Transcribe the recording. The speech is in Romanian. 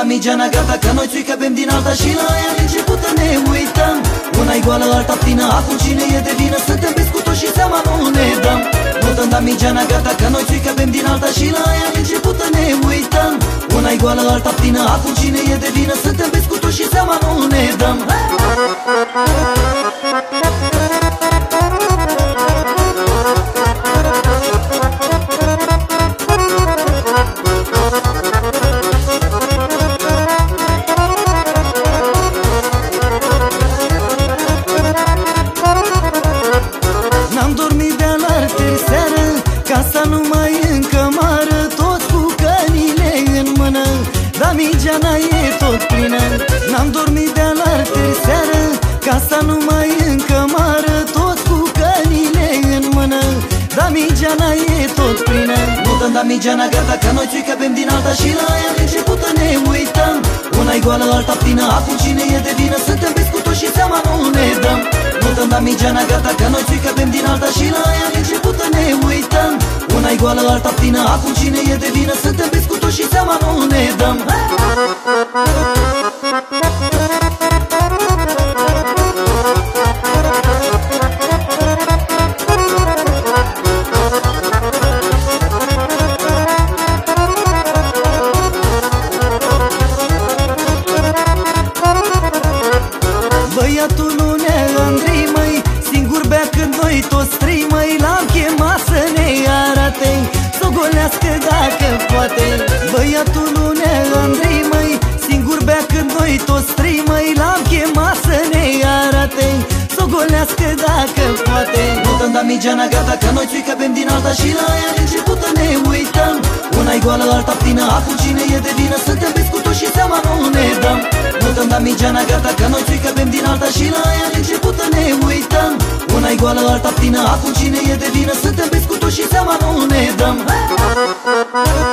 Damigiana gata că noi țuică bem din alta Și la ea început ne uităm. Una e goală, alta plină Acum cine e de vină? Suntem biscutoși și seama nu ne dăm. Nu dăm Damigiana gata că noi țuică bem din alta Și la ea început ne uităm. Una e goală, alta plină Acum cine e de vină? Suntem biscutoși și seama nu ne dăm Damigeana e tot plină N-am dormit de alarteri seară. Casa nu mai încă mară Tot cu cănile în mână. Damigeana e tot plină. Nu dăm Damigeana gata Că noi țuică bem din alta Și la ea începută ne uităm. Una e goală, alta plină Acum cine e de vină? Suntem biscutoși și seama nu ne dăm. Nu dăm Damigeana gata Că noi țuică bem din alta Și la ea începută ne uităm una e goală, alta plină Acum cine e de vină? Suntem biscutoși și seama nu ne dăm. Băiatul nu ne Andrei, măi Singur bea când noi toți trei, măi L-am Să golească dacă poate Băiatul nu ne Andrei, măi. Singur bea când noi toți trei, măi L-am chemat să ne arate. Să golească dacă poate. Nu dăm damigeana gata Că noi țuică bem din alta Și la ea începută ne uităm. Una e goală, alta plină Acum cine e de vină? Suntem biscutoși și seama nu ne dăm. Nu dăm Damigeana gata Că noi țuică bem din alta Și la ea începută ne uităm. Una e goală, alta plină Acum cine e de vină Suntem biscutoși